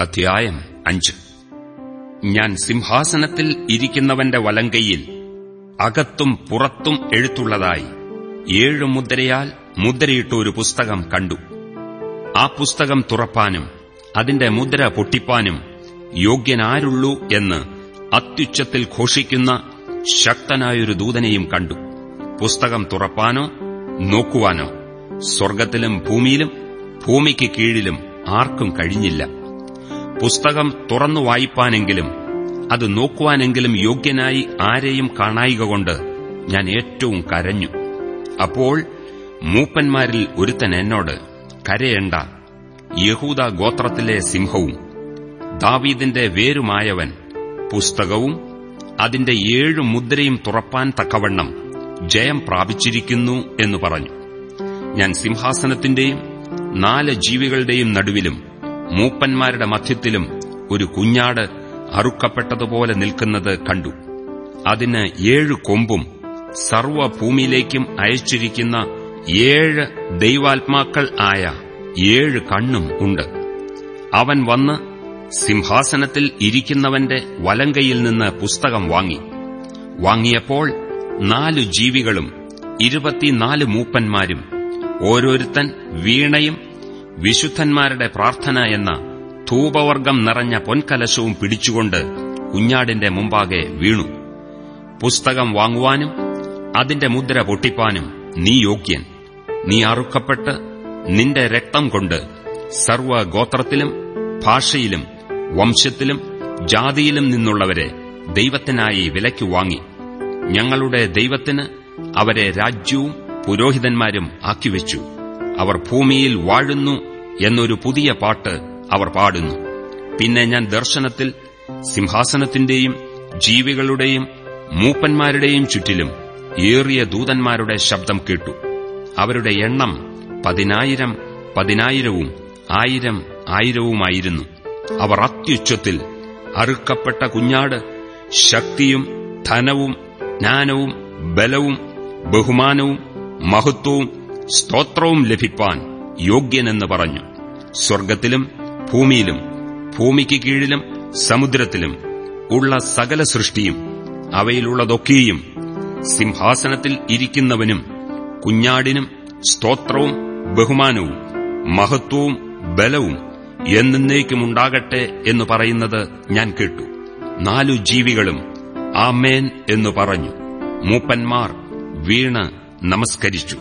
അധ്യായം അഞ്ച്. ഞാൻ സിംഹാസനത്തിൽ ഇരിക്കുന്നവന്റെ വലങ്കയിൽ അകത്തും പുറത്തും എഴുത്തുള്ളതായി ഏഴു മുദ്രയാൽ മുദ്രയിട്ട ഒരു പുസ്തകം കണ്ടു. ആ പുസ്തകം തുറപ്പാനും അതിന്റെ മുദ്ര പൊട്ടിപ്പാനും യോഗ്യനാരുള്ളൂ എന്ന് അത്യുച്ചത്തിൽ ഘോഷിക്കുന്ന ശക്തനായൊരു ദൂതനെയും കണ്ടു. പുസ്തകം തുറപ്പാനോ നോക്കുവാനോ സ്വർഗത്തിലും ഭൂമിയിലും ഭൂമിക്ക് കീഴിലും ആർക്കും കഴിഞ്ഞില്ല. പുസ്തകം തുറന്നു വായിപ്പാനെങ്കിലും അത് നോക്കുവാനെങ്കിലും യോഗ്യനായി ആരെയും കാണായിക കൊണ്ട് ഞാൻ ഏറ്റവും കരഞ്ഞു. അപ്പോൾ മൂപ്പന്മാരിൽ ഒരുത്തൻ എന്നോട് കരയേണ്ട യഹൂദ ഗോത്രത്തിലെ സിംഹവും ദാവീദിന്റെ വേരുമായവൻ പുസ്തകവും അതിന്റെ ഏഴു മുദ്രയും തുറപ്പാൻ തക്കവണ്ണം ജയം പ്രാപിച്ചിരിക്കുന്നു എന്ന് പറഞ്ഞു. ഞാൻ സിംഹാസനത്തിന്റെയും നാല് ജീവികളുടെയും നടുവിലും മൂപ്പന്മാരുടെ മധ്യത്തിലും ഒരു കുഞ്ഞാട് അറുക്കപ്പെട്ടതുപോലെ നിൽക്കുന്നത് കണ്ടു. അതിന് ഏഴ് കൊമ്പും സർവഭൂമിയിലേക്കും അയച്ചിരിക്കുന്ന ഏഴ് ദൈവാത്മാക്കൾ ആയ ഏഴ് കണ്ണും ഉണ്ട്. അവൻ വന്ന് സിംഹാസനത്തിൽ ഇരിക്കുന്നവന്റെ വലങ്കയിൽ നിന്ന് പുസ്തകം വാങ്ങി. വാങ്ങിയപ്പോൾ നാലു ജീവികളും ഇരുപത്തിനാല് മൂപ്പന്മാരും ഓരോരുത്തൻ വീണയും വിശുദ്ധന്മാരുടെ പ്രാർത്ഥന എന്ന ധൂപവർഗം നിറഞ്ഞ പൊൻകലശവും പിടിച്ചുകൊണ്ട് കുഞ്ഞാടിന്റെ മുമ്പാകെ വീണു. പുസ്തകം വാങ്ങുവാനും അതിന്റെ മുദ്ര പൊട്ടിപ്പാനും നീ യോഗ്യൻ. നീ അറുക്കപ്പെട്ട് നിന്റെ രക്തം കൊണ്ട് സർവഗോത്രത്തിലും ഭാഷയിലും വംശത്തിലും ജാതിയിലും നിന്നുള്ളവരെ ദൈവത്തിനായി വിലയ്ക്കു വാങ്ങി. ഞങ്ങളുടെ ദൈവത്തിന് അവരെ രാജ്യവും പുരോഹിതന്മാരും ആക്കിവെച്ചു അവർ ഭൂമിയിൽ വാഴുന്നു എന്നൊരു പുതിയ പാട്ട് അവർ പാടുന്നു. പിന്നെ ഞാൻ ദർശനത്തിൽ സിംഹാസനത്തിന്റെയും ജീവികളുടെയും മൂപ്പന്മാരുടെയും ചുറ്റിലും ഏറിയ ദൂതന്മാരുടെ ശബ്ദം കേട്ടു. അവരുടെ എണ്ണം പതിനായിരം പതിനായിരവും ആയിരം ആയിരവുമായിരുന്നു. അവർ അത്യുച്ചത്തിൽ അറുക്കപ്പെട്ട കുഞ്ഞാട് ശക്തിയും ധനവും ജ്ഞാനവും ബലവും ബഹുമാനവും മഹത്വവും സ്തോത്രവും ലഭിപ്പാൻ യോഗ്യനെന്ന് പറഞ്ഞു. സ്വർഗത്തിലും ഭൂമിയിലും ഭൂമിക്ക് കീഴിലും സമുദ്രത്തിലും ഉള്ള സകല സൃഷ്ടിയും അവയിലുള്ളതൊക്കെയും സിംഹാസനത്തിൽ ഇരിക്കുന്നവനും കുഞ്ഞാടിനും സ്തോത്രവും ബഹുമാനവും മഹത്വവും ബലവും എന്നേക്കുമുണ്ടാകട്ടെ എന്ന് പറയുന്നത് ഞാൻ കേട്ടു. നാലു ജീവികളും ആമേൻ എന്നു പറഞ്ഞു. മൂപ്പന്മാർ വീണ് നമസ്കരിച്ചു.